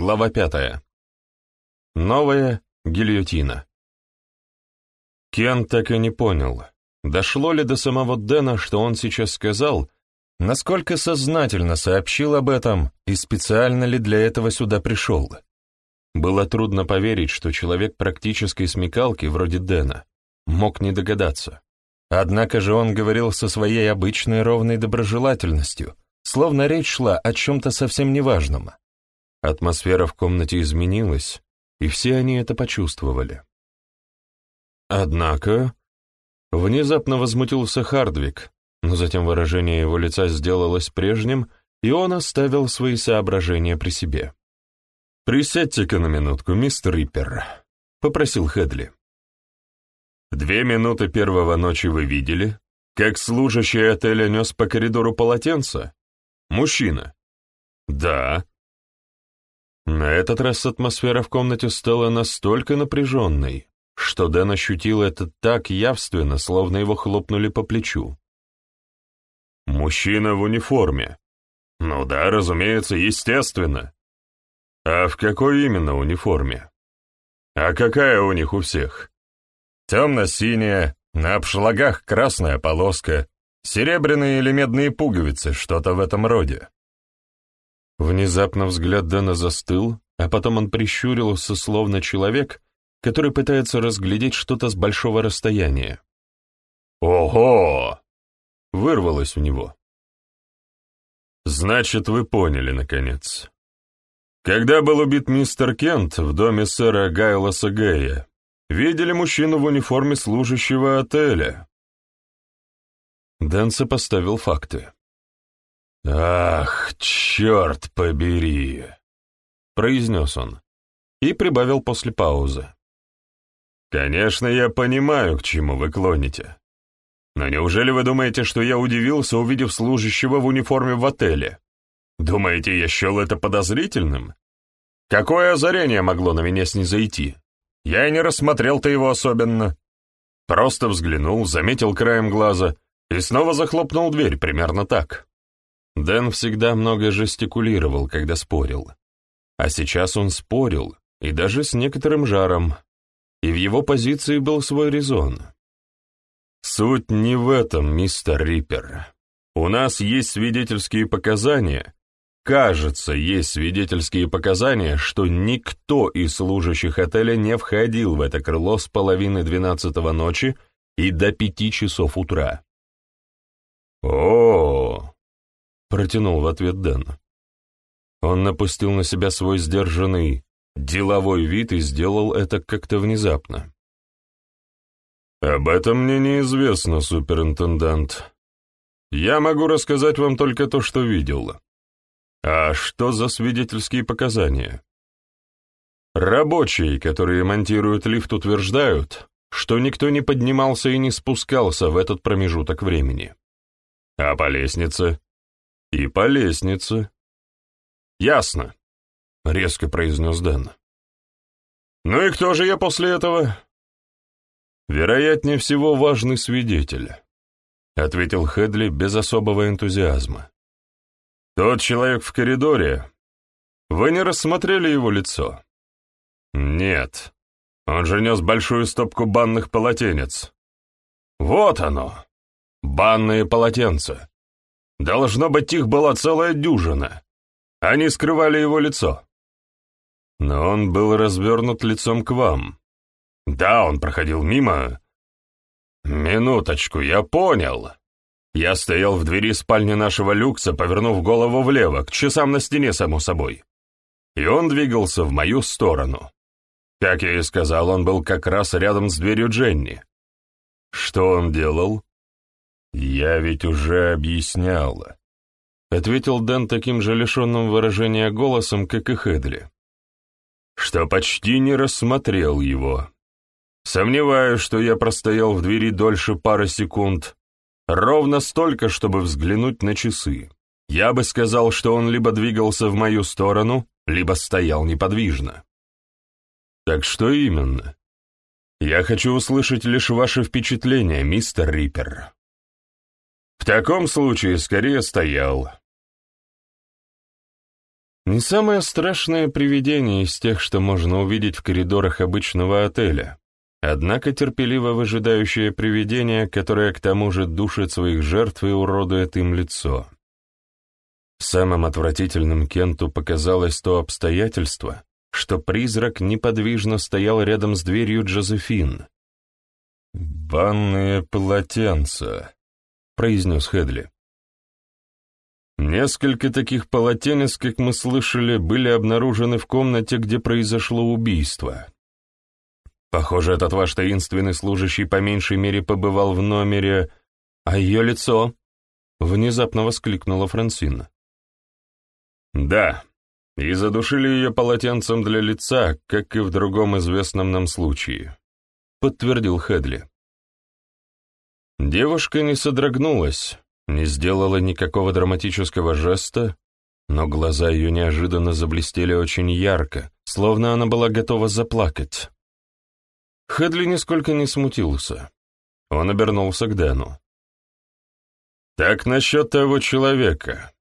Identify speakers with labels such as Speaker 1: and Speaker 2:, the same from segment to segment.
Speaker 1: Глава пятая. Новая гильотина. Кен так и не понял, дошло ли до самого Дэна, что он сейчас сказал, насколько сознательно сообщил об этом и специально ли для этого сюда пришел. Было трудно поверить, что человек практической смекалки, вроде Дэна, мог не догадаться. Однако же он говорил со своей обычной ровной доброжелательностью, словно речь шла о чем-то совсем неважном. Атмосфера в комнате изменилась, и все они это почувствовали. Однако, внезапно возмутился Хардвик, но затем выражение его лица сделалось прежним, и он оставил свои соображения при себе. «Присядьте-ка на минутку, мистер Риппер», — попросил Хедли. «Две минуты первого ночи вы видели, как служащий отеля нес по коридору полотенце? Мужчина?» «Да», на этот раз атмосфера в комнате стала настолько напряженной, что Дэн ощутил это так явственно, словно его хлопнули по плечу. «Мужчина в униформе. Ну да, разумеется, естественно. А в какой именно униформе? А какая у них у всех? Темно-синяя, на обшлагах красная полоска, серебряные или медные пуговицы, что-то в этом роде. Внезапно взгляд Дэна застыл, а потом он прищурился, словно человек, который пытается разглядеть что-то с большого расстояния. «Ого!» — вырвалось у него. «Значит, вы поняли, наконец. Когда был убит мистер Кент в доме сэра Гайлоса Гэя, видели мужчину в униформе служащего отеля?» Дэн сопоставил факты. «Ах, черт побери!» — произнес он и прибавил после паузы. «Конечно, я понимаю, к чему вы клоните. Но неужели вы думаете, что я удивился, увидев служащего в униформе в отеле? Думаете, я счел это подозрительным? Какое озарение могло на меня снизойти? Я и не рассмотрел-то его особенно. Просто взглянул, заметил краем глаза и снова захлопнул дверь примерно так». Дэн всегда много жестикулировал, когда спорил. А сейчас он спорил, и даже с некоторым жаром, и в его позиции был свой резон. «Суть не в этом, мистер Риппер. У нас есть свидетельские показания, кажется, есть свидетельские показания, что никто из служащих отеля не входил в это крыло с половины двенадцатого ночи и до пяти часов утра». «О, протянул в ответ Дэн. Он напустил на себя свой сдержанный, деловой вид и сделал это как-то внезапно. «Об этом мне неизвестно, суперинтендант. Я могу рассказать вам только то, что видел. А что за свидетельские показания?» Рабочие, которые монтируют лифт, утверждают, что никто не поднимался и не спускался в этот промежуток времени. А по лестнице? «И по лестнице». «Ясно», — резко произнес Дэн. «Ну и кто же я после этого?» «Вероятнее всего, важный свидетель», — ответил Хедли без особого энтузиазма. «Тот человек в коридоре. Вы не рассмотрели его лицо?» «Нет. Он же нес большую стопку банных полотенец». «Вот оно! Банные полотенца. Должно быть, их была целая дюжина. Они скрывали его лицо. Но он был развернут лицом к вам. Да, он проходил мимо. Минуточку, я понял. Я стоял в двери спальни нашего люкса, повернув голову влево, к часам на стене, само собой. И он двигался в мою сторону. Как я и сказал, он был как раз рядом с дверью Дженни. Что он делал? «Я ведь уже объясняла», — ответил Дэн таким же лишенным выражения голосом, как и Хедли, «что почти не рассмотрел его. Сомневаюсь, что я простоял в двери дольше пары секунд, ровно столько, чтобы взглянуть на часы. Я бы сказал, что он либо двигался в мою сторону, либо стоял неподвижно». «Так что именно?» «Я хочу услышать лишь ваши впечатления, мистер Риппер». В таком случае скорее стоял. Не самое страшное привидение из тех, что можно увидеть в коридорах обычного отеля, однако терпеливо выжидающее привидение, которое к тому же душит своих жертв и уродует им лицо. Самым отвратительным Кенту показалось то обстоятельство, что призрак неподвижно стоял рядом с дверью Джозефин. «Банные полотенца», — произнес Хедли. Несколько таких полотенец, как мы слышали, были обнаружены в комнате, где произошло убийство. Похоже, этот ваш таинственный служащий по меньшей мере побывал в номере, а ее лицо... Внезапно воскликнула Франсина. Да, и задушили ее полотенцем для лица, как и в другом известном нам случае, подтвердил Хедли. Девушка не содрогнулась, не сделала никакого драматического жеста, но глаза ее неожиданно заблестели очень ярко, словно она была готова заплакать. Хедли нисколько не смутился. Он обернулся к Дэну. «Так насчет того человека.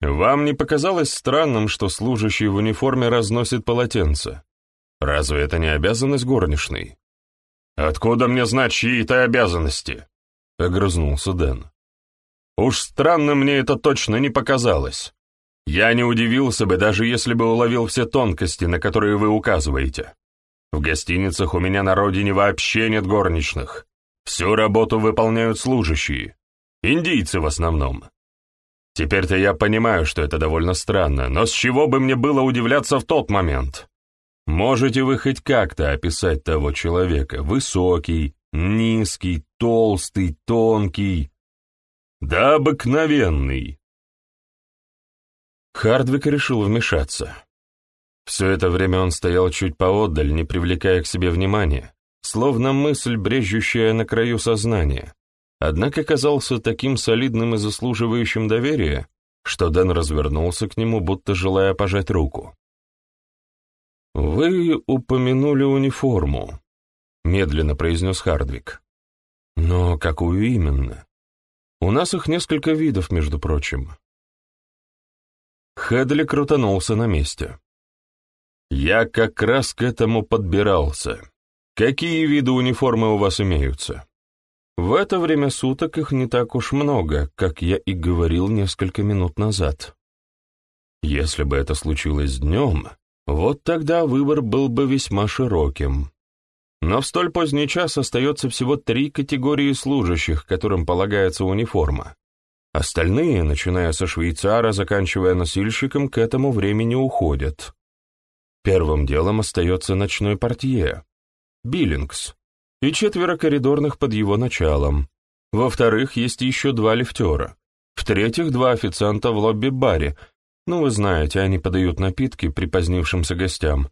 Speaker 1: Вам не показалось странным, что служащий в униформе разносит полотенце? Разве это не обязанность горничной?» «Откуда мне знать чьи-то обязанности?» — огрызнулся Дэн. Уж странно мне это точно не показалось. Я не удивился бы, даже если бы уловил все тонкости, на которые вы указываете. В гостиницах у меня на родине вообще нет горничных. Всю работу выполняют служащие. Индийцы в основном. Теперь-то я понимаю, что это довольно странно, но с чего бы мне было удивляться в тот момент? Можете вы хоть как-то описать того человека? Высокий, низкий, толстый, тонкий, да обыкновенный. Хардвик решил вмешаться. Все это время он стоял чуть поотдаль, не привлекая к себе внимания, словно мысль, брежущая на краю сознания, однако казался таким солидным и заслуживающим доверия, что Дэн развернулся к нему, будто желая пожать руку. «Вы упомянули униформу», — медленно произнес Хардвик. «Но какую именно? У нас их несколько видов, между прочим. Хедли крутанулся на месте. Я как раз к этому подбирался. Какие виды униформы у вас имеются? В это время суток их не так уж много, как я и говорил несколько минут назад. Если бы это случилось днем, вот тогда выбор был бы весьма широким. Но в столь поздний час остается всего три категории служащих, которым полагается униформа. Остальные, начиная со швейцара, заканчивая носильщиком, к этому времени уходят. Первым делом остается ночной портье, Биллингс, и четверо коридорных под его началом. Во-вторых, есть еще два лифтера. В-третьих, два официанта в лобби-баре. Ну, вы знаете, они подают напитки припозднившимся гостям.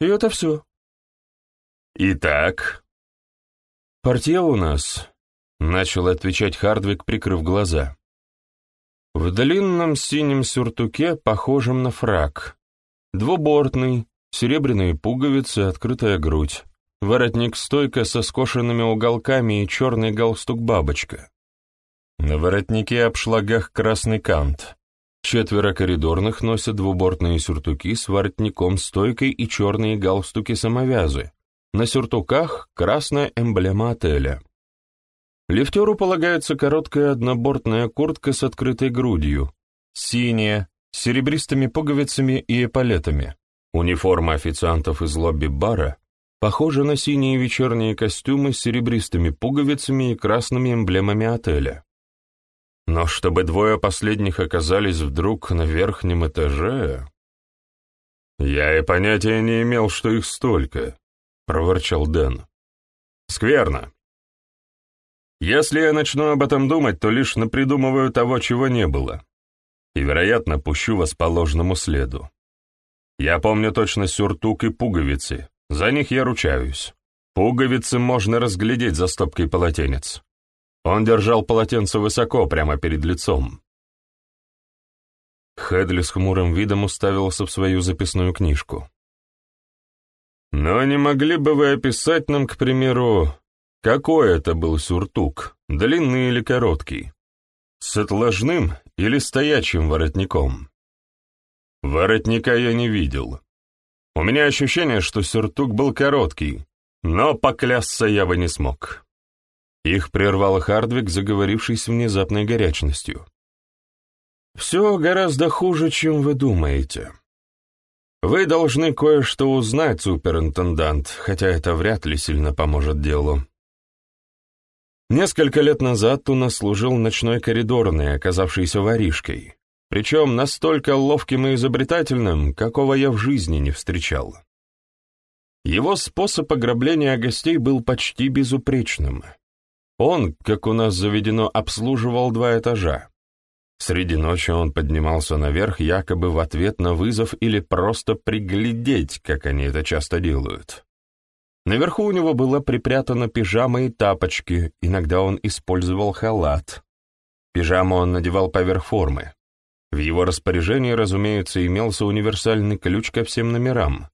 Speaker 1: И это все. «Итак?» «Портье у нас», — начал отвечать Хардвик, прикрыв глаза. «В длинном синем сюртуке, похожем на фрак. Двубортный, серебряные пуговицы, открытая грудь. Воротник-стойка со скошенными уголками и черный галстук-бабочка. На воротнике обшлагах красный кант. Четверо коридорных носят двубортные сюртуки с воротником-стойкой и черные галстуки-самовязы, на сюртуках красная эмблема отеля. Лифтеру полагается короткая однобортная куртка с открытой грудью, синяя, с серебристыми пуговицами и эполетами. Униформа официантов из лобби-бара похожа на синие вечерние костюмы с серебристыми пуговицами и красными эмблемами отеля. Но чтобы двое последних оказались вдруг на верхнем этаже... Я и понятия не имел, что их столько проворчал Дэн. «Скверно. Если я начну об этом думать, то лишь напридумываю того, чего не было, и, вероятно, пущу вас по ложному следу. Я помню точно сюртук и пуговицы, за них я ручаюсь. Пуговицы можно разглядеть за стопкой полотенец. Он держал полотенце высоко, прямо перед лицом». Хедли с хмурым видом уставился в свою записную книжку. Но не могли бы вы описать нам, к примеру, какой это был сюртук, длинный или короткий, с отложным или стоячим воротником? Воротника я не видел. У меня ощущение, что сюртук был короткий, но поклясться я бы не смог. Их прервал Хардвик, заговоривший с внезапной горячностью. «Все гораздо хуже, чем вы думаете. Вы должны кое-что узнать, суперинтендант, хотя это вряд ли сильно поможет делу. Несколько лет назад у нас служил ночной коридорный, оказавшийся воришкой, причем настолько ловким и изобретательным, какого я в жизни не встречал. Его способ ограбления гостей был почти безупречным. Он, как у нас заведено, обслуживал два этажа. Среди ночи он поднимался наверх якобы в ответ на вызов или просто приглядеть, как они это часто делают. Наверху у него была припрятана пижама и тапочки, иногда он использовал халат. Пижаму он надевал поверх формы. В его распоряжении, разумеется, имелся универсальный ключ ко всем номерам,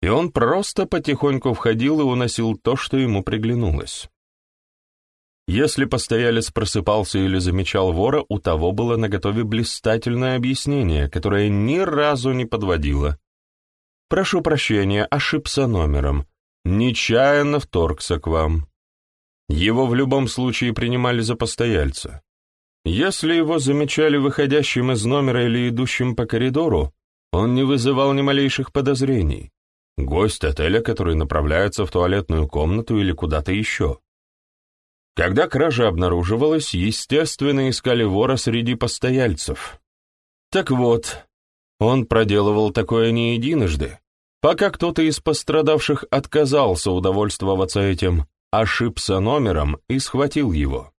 Speaker 1: и он просто потихоньку входил и уносил то, что ему приглянулось. Если постоялец просыпался или замечал вора, у того было наготове блистательное объяснение, которое ни разу не подводило. «Прошу прощения, ошибся номером нечаянно вторгся к вам. Его в любом случае принимали за постояльца. Если его замечали выходящим из номера или идущим по коридору, он не вызывал ни малейших подозрений. Гость отеля, который направляется в туалетную комнату или куда-то еще. Когда кража обнаруживалась, естественно, искали вора среди постояльцев. Так вот, он проделывал такое не единожды, Пока кто-то из пострадавших отказался удовольствоваться этим, ошибся номером и схватил его.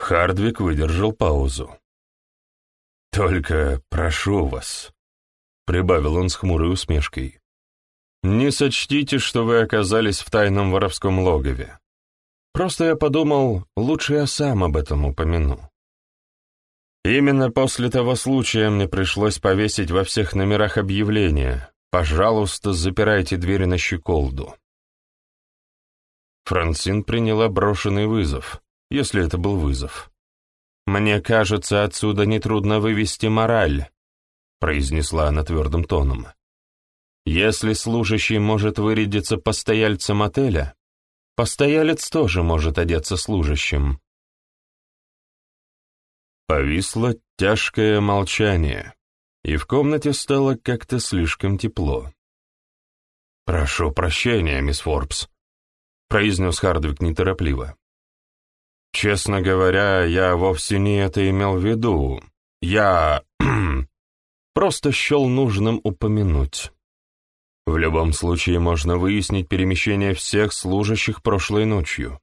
Speaker 1: Хардвик выдержал паузу. «Только прошу вас», — прибавил он с хмурой усмешкой, «не сочтите, что вы оказались в тайном воровском логове. Просто я подумал, лучше я сам об этом упомяну. Именно после того случая мне пришлось повесить во всех номерах объявления, Пожалуйста, запирайте двери на щеколду. Франсин приняла брошенный вызов, если это был вызов. «Мне кажется, отсюда нетрудно вывести мораль», — произнесла она твердым тоном. «Если служащий может вырядиться постояльцем отеля, постоялец тоже может одеться служащим». Повисло тяжкое молчание и в комнате стало как-то слишком тепло. «Прошу прощения, мисс Форбс», — произнес Хардвик неторопливо. «Честно говоря, я вовсе не это имел в виду. Я просто счел нужным упомянуть. В любом случае можно выяснить перемещение всех служащих прошлой ночью.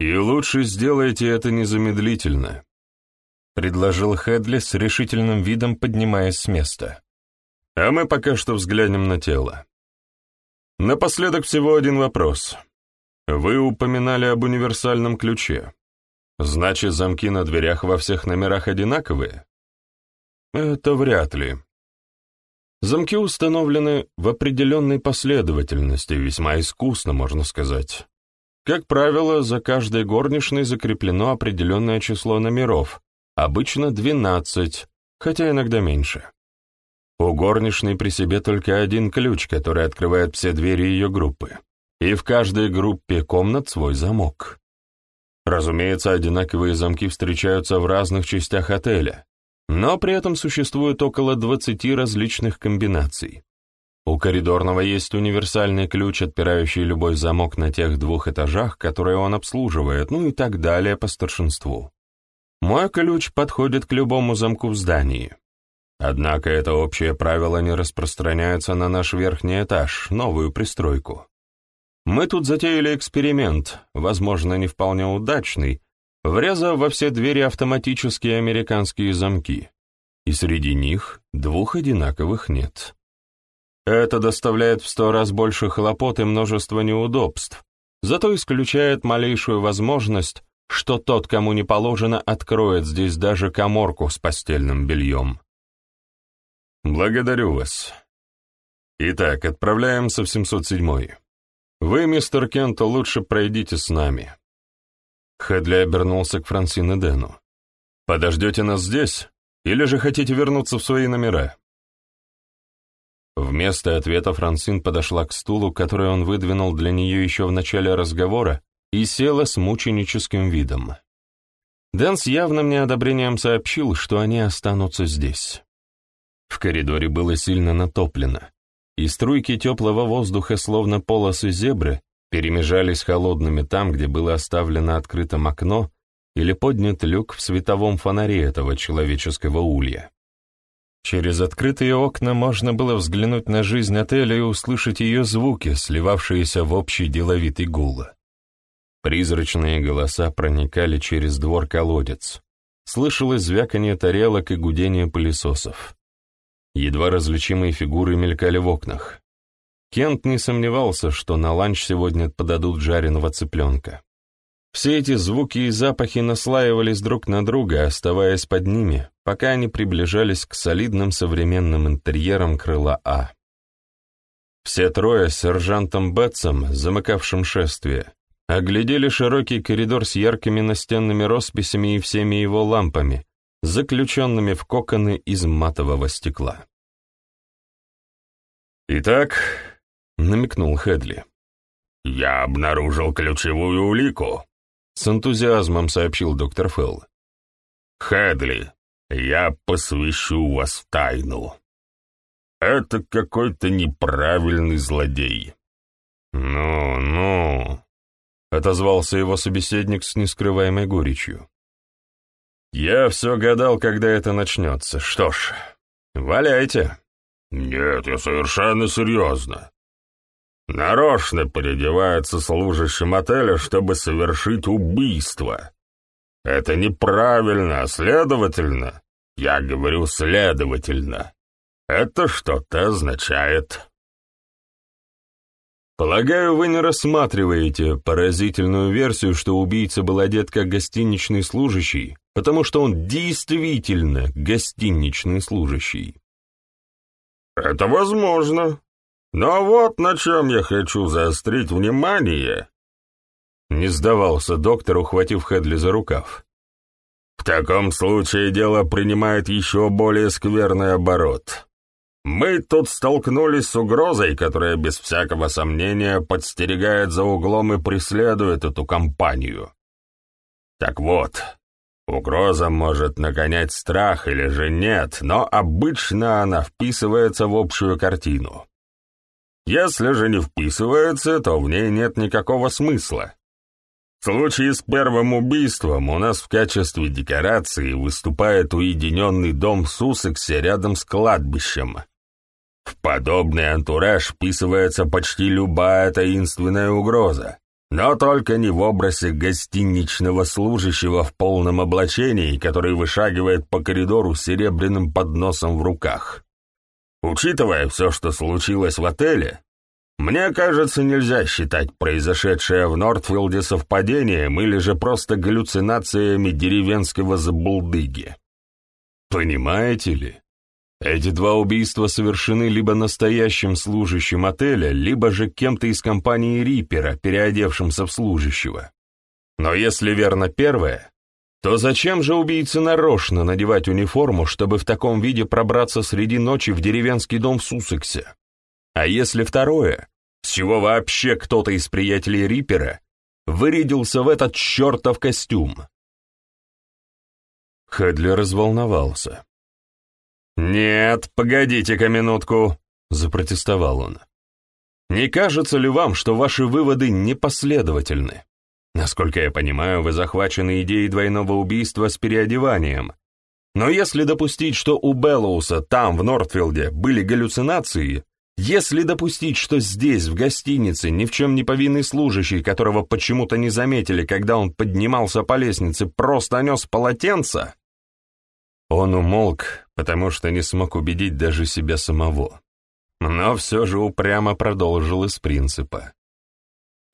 Speaker 1: И лучше сделайте это незамедлительно предложил Хедли с решительным видом, поднимаясь с места. «А мы пока что взглянем на тело. Напоследок всего один вопрос. Вы упоминали об универсальном ключе. Значит, замки на дверях во всех номерах одинаковые? Это вряд ли. Замки установлены в определенной последовательности, весьма искусно, можно сказать. Как правило, за каждой горничной закреплено определенное число номеров, Обычно 12, хотя иногда меньше. У горничной при себе только один ключ, который открывает все двери ее группы. И в каждой группе комнат свой замок. Разумеется, одинаковые замки встречаются в разных частях отеля, но при этом существует около 20 различных комбинаций. У коридорного есть универсальный ключ, отпирающий любой замок на тех двух этажах, которые он обслуживает, ну и так далее по старшинству. Мой ключ подходит к любому замку в здании. Однако это общее правило не распространяется на наш верхний этаж, новую пристройку. Мы тут затеяли эксперимент, возможно, не вполне удачный, врезав во все двери автоматические американские замки, и среди них двух одинаковых нет. Это доставляет в сто раз больше хлопот и множество неудобств, зато исключает малейшую возможность что тот, кому не положено, откроет здесь даже коморку с постельным бельем. Благодарю вас. Итак, отправляемся в 707 Вы, мистер Кент, лучше пройдите с нами. Хедли обернулся к Франсин и Дэну. Подождете нас здесь, или же хотите вернуться в свои номера? Вместо ответа Франсин подошла к стулу, который он выдвинул для нее еще в начале разговора, и села с мученическим видом. Дэн с явным неодобрением сообщил, что они останутся здесь. В коридоре было сильно натоплено, и струйки теплого воздуха, словно полосы зебры, перемежались холодными там, где было оставлено открытым окно или поднят люк в световом фонаре этого человеческого улья. Через открытые окна можно было взглянуть на жизнь отеля и услышать ее звуки, сливавшиеся в общий деловитый гул. Призрачные голоса проникали через двор-колодец. Слышалось звяканье тарелок и гудение пылесосов. Едва различимые фигуры мелькали в окнах. Кент не сомневался, что на ланч сегодня подадут жареного цыпленка. Все эти звуки и запахи наслаивались друг на друга, оставаясь под ними, пока они приближались к солидным современным интерьерам крыла А. Все трое с сержантом Бетсом, замыкавшим шествие, оглядели широкий коридор с яркими настенными росписями и всеми его лампами, заключенными в коконы из матового стекла. «Итак», — намекнул Хедли, — «я обнаружил ключевую улику», с энтузиазмом сообщил доктор Фелл. «Хэдли, я посвящу вас в тайну. Это какой-то неправильный злодей». «Ну, ну», — отозвался его собеседник с нескрываемой горечью. «Я все гадал, когда это начнется. Что ж, валяйте». «Нет, я совершенно серьезно. Нарочно переодевается служащим отеля, чтобы совершить убийство. Это неправильно, а следовательно, я говорю следовательно, это что-то означает. Полагаю, вы не рассматриваете поразительную версию, что убийца был одет как гостиничный служащий, потому что он действительно гостиничный служащий. Это возможно, но вот на чем я хочу заострить внимание. Не сдавался доктор, ухватив Хедли за рукав. В таком случае дело принимает еще более скверный оборот. Мы тут столкнулись с угрозой, которая без всякого сомнения подстерегает за углом и преследует эту компанию. Так вот, угроза может нагонять страх или же нет, но обычно она вписывается в общую картину. Если же не вписывается, то в ней нет никакого смысла. В случае с первым убийством у нас в качестве декорации выступает уединенный дом в Суссексе рядом с кладбищем. В подобный антураж вписывается почти любая таинственная угроза, но только не в образе гостиничного служащего в полном облачении, который вышагивает по коридору с серебряным подносом в руках. Учитывая все, что случилось в отеле, мне кажется, нельзя считать произошедшее в Нортфилде совпадением или же просто галлюцинациями деревенского забулдыги. Понимаете ли, эти два убийства совершены либо настоящим служащим отеля, либо же кем-то из компании Риппера, переодевшимся в служащего. Но если верно первое, то зачем же убийце нарочно надевать униформу, чтобы в таком виде пробраться среди ночи в деревенский дом в Суссексе? А если второе, с чего вообще кто-то из приятелей Риппера вырядился в этот чертов костюм? Хедли разволновался. «Нет, погодите-ка минутку», — запротестовал он. «Не кажется ли вам, что ваши выводы непоследовательны? Насколько я понимаю, вы захвачены идеей двойного убийства с переодеванием. Но если допустить, что у Беллоуса там, в Нортфилде, были галлюцинации, если допустить, что здесь, в гостинице, ни в чем не повинный служащий, которого почему-то не заметили, когда он поднимался по лестнице, просто нес полотенце... Он умолк, потому что не смог убедить даже себя самого. Но все же упрямо продолжил из принципа.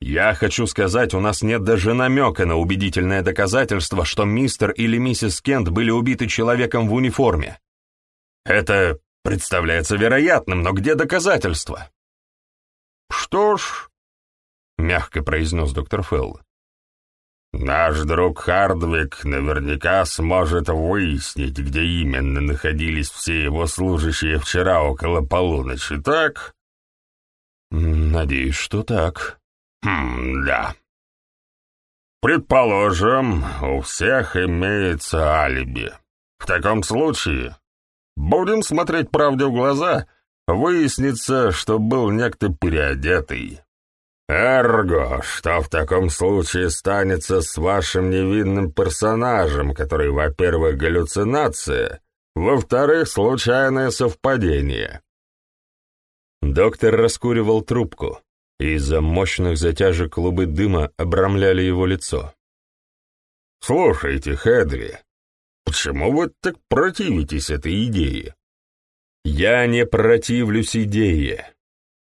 Speaker 1: Я хочу сказать, у нас нет даже намека на убедительное доказательство, что мистер или миссис Кент были убиты человеком в униформе. Это представляется вероятным, но где доказательства? Что ж, мягко произнес доктор Фелл,
Speaker 2: Наш друг Хардвик наверняка сможет выяснить, где именно находились все его служащие вчера около полуночи, так?
Speaker 1: Надеюсь, что так.
Speaker 2: Хм, да. Предположим, у всех имеется алиби. В таком случае, будем смотреть правде в глаза, выяснится, что был некто переодетый. Эрго, что в таком случае станется с вашим невинным персонажем, который, во-первых, галлюцинация, во-вторых, случайное совпадение?
Speaker 1: Доктор раскуривал трубку, из-за мощных затяжек клубы дыма обрамляли его лицо.
Speaker 2: «Слушайте, Хедри, почему вы так противитесь этой идее?»
Speaker 1: «Я не противлюсь идее.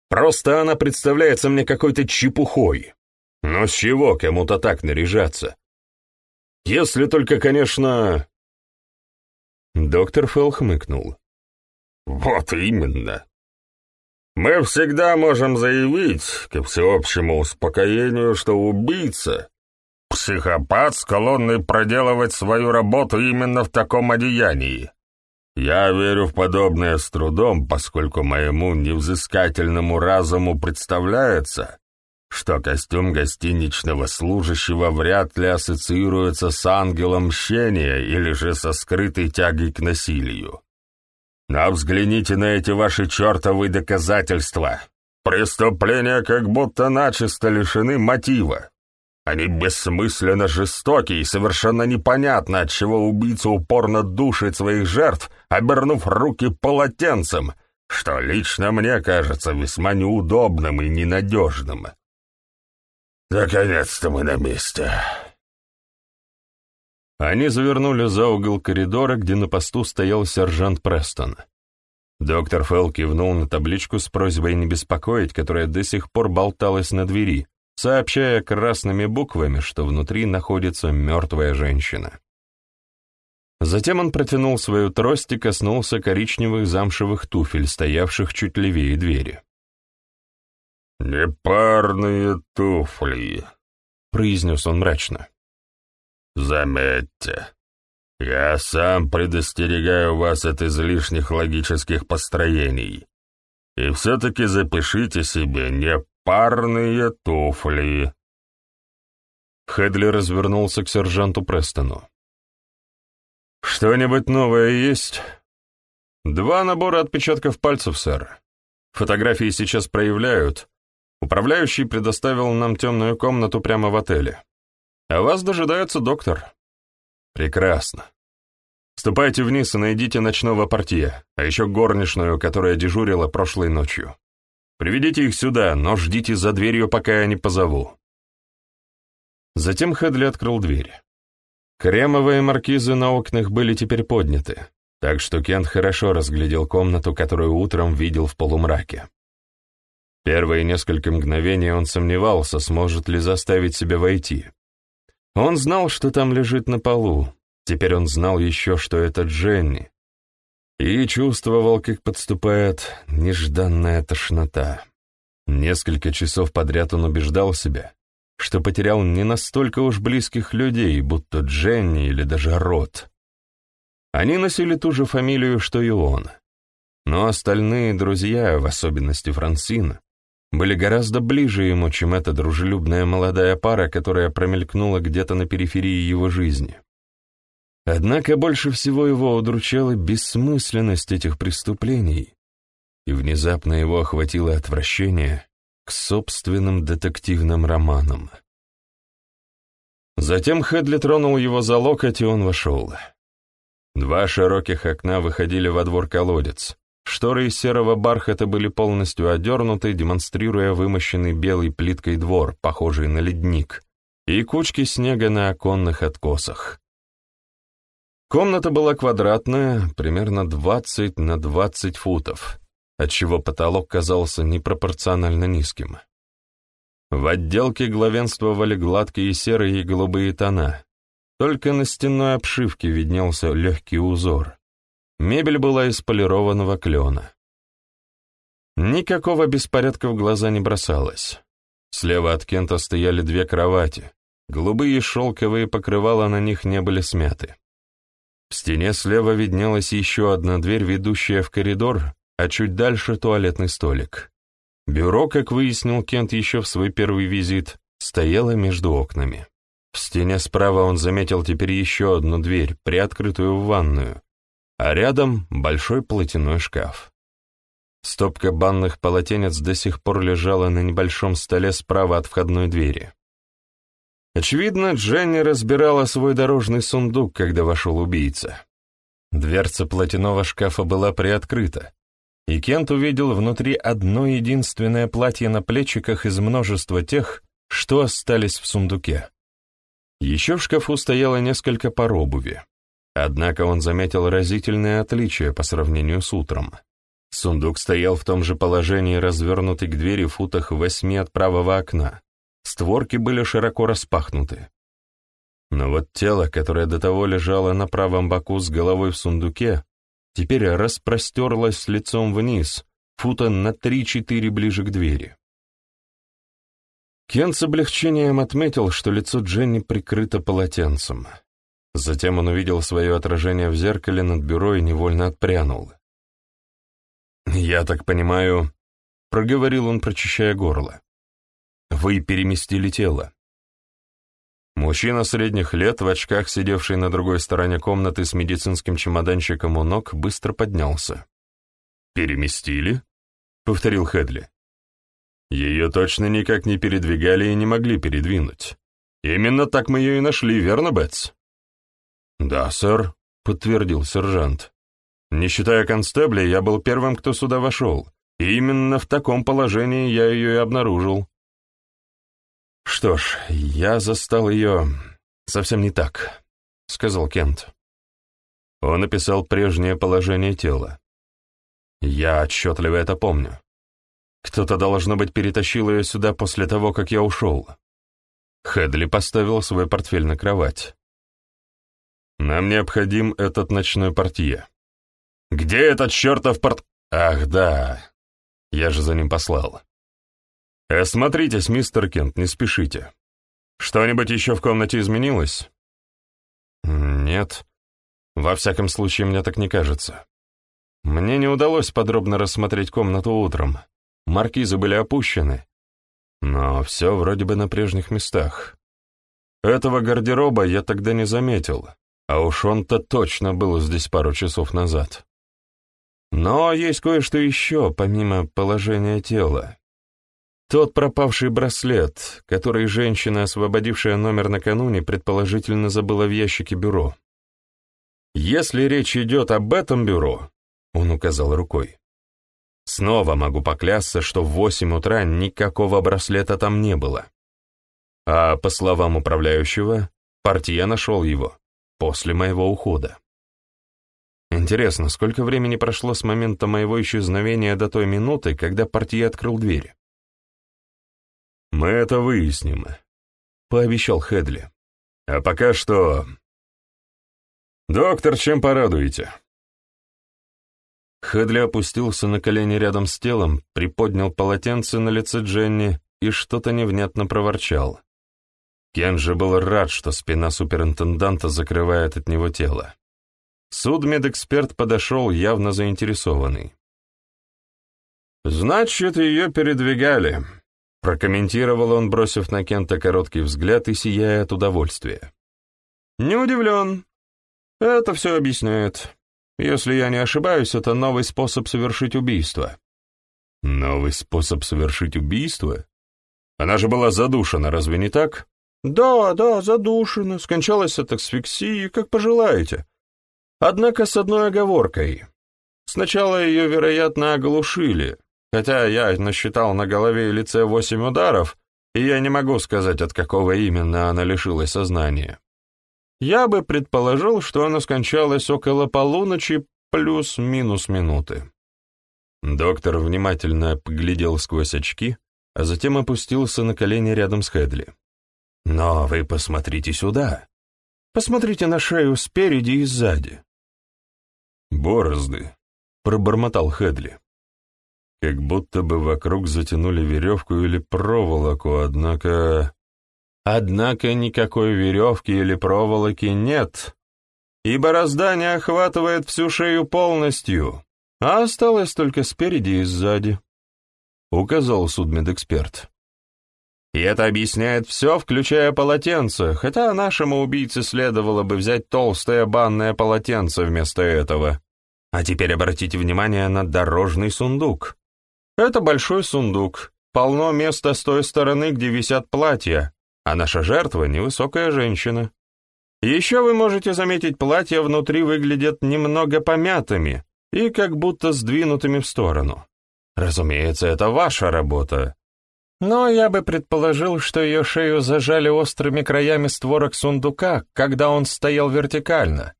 Speaker 1: Просто она представляется мне какой-то чепухой. Но с чего кому-то так наряжаться? Если только, конечно...» Доктор Фелл хмыкнул.
Speaker 2: «Вот именно. Мы всегда можем заявить, ко всеобщему успокоению, что убийца — психопат, склонный проделывать свою работу именно в таком одеянии. Я верю в подобное с трудом, поскольку моему невзыскательному разуму представляется, что костюм гостиничного служащего вряд ли ассоциируется с ангелом мщения или же со скрытой тягой к насилию. Но взгляните на эти ваши чертовы доказательства. Преступления как будто начисто лишены мотива. Они бессмысленно жестоки и совершенно непонятно, отчего убийца упорно душит своих жертв, обернув руки полотенцем, что лично мне кажется весьма неудобным и ненадежным. Наконец-то мы на месте.
Speaker 1: Они завернули за угол коридора, где на посту стоял сержант Престон. Доктор Фелл кивнул на табличку с просьбой не беспокоить, которая до сих пор болталась на двери, сообщая красными буквами, что внутри находится мертвая женщина. Затем он протянул свою трость и коснулся коричневых замшевых туфель, стоявших чуть левее двери.
Speaker 2: «Непарные туфли», — произнес он мрачно. Заметьте, я сам предостерегаю вас от излишних логических построений. И все-таки запишите себе непарные туфли.
Speaker 1: Хедли развернулся к сержанту Престону. «Что-нибудь новое есть?» «Два набора отпечатков пальцев, сэр. Фотографии сейчас проявляют. Управляющий предоставил нам темную комнату прямо в отеле. А вас дожидается доктор. Прекрасно. Ступайте вниз и найдите ночного портье, а еще горничную, которая дежурила прошлой ночью. Приведите их сюда, но ждите за дверью, пока я не позову. Затем Хедли открыл дверь. Кремовые маркизы на окнах были теперь подняты, так что Кент хорошо разглядел комнату, которую утром видел в полумраке. Первые несколько мгновений он сомневался, сможет ли заставить себя войти. Он знал, что там лежит на полу. Теперь он знал еще, что это Дженни. И чувствовал, как подступает нежданная тошнота. Несколько часов подряд он убеждал себя, что потерял не настолько уж близких людей, будто Дженни или даже Рот. Они носили ту же фамилию, что и он. Но остальные друзья, в особенности Франсина, были гораздо ближе ему, чем эта дружелюбная молодая пара, которая промелькнула где-то на периферии его жизни. Однако больше всего его удручала бессмысленность этих преступлений, и внезапно его охватило отвращение к собственным детективным романам. Затем Хедли тронул его за локоть, и он вошел. Два широких окна выходили во двор колодец, Шторы из серого бархата были полностью одернуты, демонстрируя вымощенный белой плиткой двор, похожий на ледник, и кучки снега на оконных откосах. Комната была квадратная, примерно 20 на 20 футов, отчего потолок казался непропорционально низким. В отделке главенствовали гладкие серые и голубые тона, только на стенной обшивке виднелся легкий узор. Мебель была из полированного клена. Никакого беспорядка в глаза не бросалось. Слева от Кента стояли две кровати, Голубые шелковые покрывала на них не были смяты. В стене слева виднелась еще одна дверь, ведущая в коридор, а чуть дальше туалетный столик. Бюро, как выяснил Кент еще в свой первый визит, стояло между окнами. В стене справа он заметил теперь еще одну дверь, приоткрытую в ванную, а рядом большой платяной шкаф. Стопка банных полотенец до сих пор лежала на небольшом столе справа от входной двери. Очевидно, Дженни разбирала свой дорожный сундук, когда вошел убийца. Дверца платяного шкафа была приоткрыта, и Кент увидел внутри одно единственное платье на плечиках из множества тех, что остались в сундуке. Еще в шкафу стояло несколько пар обуви. Однако он заметил разительное отличие по сравнению с утром. Сундук стоял в том же положении, развернутый к двери в футах восьми от правого окна. Створки были широко распахнуты. Но вот тело, которое до того лежало на правом боку с головой в сундуке, теперь распростерлось лицом вниз, фута на три-четыре ближе к двери. Кен с облегчением отметил, что лицо Дженни прикрыто полотенцем. Затем он увидел свое отражение в зеркале над бюро и невольно отпрянул. «Я так понимаю...» — проговорил он, прочищая горло. «Вы переместили тело». Мужчина средних лет, в очках, сидевший на другой стороне комнаты с медицинским чемоданчиком у ног, быстро поднялся. «Переместили?» — повторил Хедли. Ее точно никак не передвигали и не могли передвинуть. Именно так мы ее и нашли, верно, Бетс? Да, сэр, подтвердил сержант. Не считая констебля, я был первым, кто сюда вошел, и именно в таком положении я ее и обнаружил. Что ж, я застал ее совсем не так, сказал Кент. Он описал прежнее положение тела. Я отчетливо это помню. Кто-то, должно быть, перетащил ее сюда после того, как я ушел. Хедли поставил свой портфель на кровать. «Нам необходим этот ночной портье». «Где этот чертов порт...» «Ах, да. Я же за ним послал». «Осмотритесь, мистер Кент, не спешите. Что-нибудь еще в комнате изменилось?» «Нет. Во всяком случае, мне так не кажется. Мне не удалось подробно рассмотреть комнату утром маркизы были опущены, но все вроде бы на прежних местах. Этого гардероба я тогда не заметил, а уж он-то точно был здесь пару часов назад. Но есть кое-что еще, помимо положения тела. Тот пропавший браслет, который женщина, освободившая номер накануне, предположительно забыла в ящике бюро. Если речь идет об этом бюро, он указал рукой, Снова могу поклясться, что в восемь утра никакого браслета там не было. А по словам управляющего, партия нашел его после моего ухода. Интересно, сколько времени прошло с момента моего исчезновения до той минуты, когда партия открыл дверь? «Мы это выясним», — пообещал Хедли. «А пока что...» «Доктор, чем порадуете?» Хедли опустился на колени рядом с телом, приподнял полотенце на лице Дженни и что-то невнятно проворчал. Кен же был рад, что спина суперинтенданта закрывает от него тело. Судмедэксперт подошел, явно заинтересованный. «Значит, ее передвигали», — прокомментировал он, бросив на Кента короткий взгляд и сияя от удовольствия. «Не удивлен. Это все объясняет. Если я не ошибаюсь, это новый способ совершить убийство». «Новый способ совершить убийство? Она же была задушена, разве не так?» «Да, да, задушена, скончалась от асфиксии, как пожелаете. Однако с одной оговоркой. Сначала ее, вероятно, оглушили, хотя я насчитал на голове и лице восемь ударов, и я не могу сказать, от какого именно она лишилась сознания. Я бы предположил, что она скончалась около полуночи плюс-минус минуты. Доктор внимательно поглядел сквозь очки, а затем опустился на колени рядом с Хедли. «Но вы посмотрите сюда. Посмотрите на шею спереди и сзади». «Борозды», — пробормотал Хедли. Как будто бы вокруг затянули веревку или проволоку, однако... Однако никакой веревки или проволоки нет, и борозда не охватывает всю шею полностью, а осталась только спереди и сзади», — указал судмедэксперт. И это объясняет все, включая полотенце, хотя нашему убийце следовало бы взять толстое банное полотенце вместо этого. А теперь обратите внимание на дорожный сундук. Это большой сундук, полно места с той стороны, где висят платья, а наша жертва — невысокая женщина. Еще вы можете заметить, платья внутри выглядят немного помятыми и как будто сдвинутыми в сторону. Разумеется, это ваша работа, но я бы предположил, что ее шею зажали острыми краями створок сундука, когда он стоял вертикально.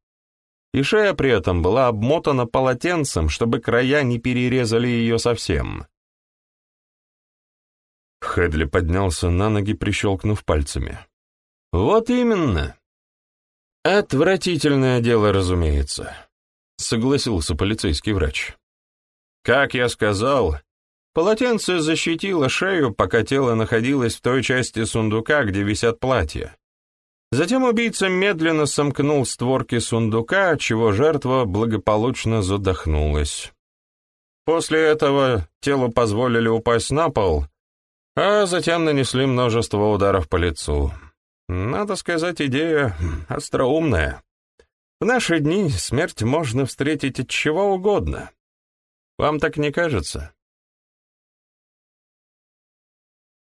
Speaker 1: И шея при этом была обмотана полотенцем, чтобы края не перерезали ее совсем. Хедли поднялся на ноги, прищелкнув пальцами. «Вот именно. Отвратительное дело, разумеется», — согласился полицейский врач. «Как я сказал, Полотенце защитило шею, пока тело находилось в той части сундука, где висят платья. Затем убийца медленно сомкнул створки сундука, чего жертва благополучно задохнулась. После этого телу позволили упасть на пол, а затем нанесли множество ударов по лицу. Надо сказать, идея остроумная. В наши дни смерть можно встретить от чего угодно. Вам так не кажется?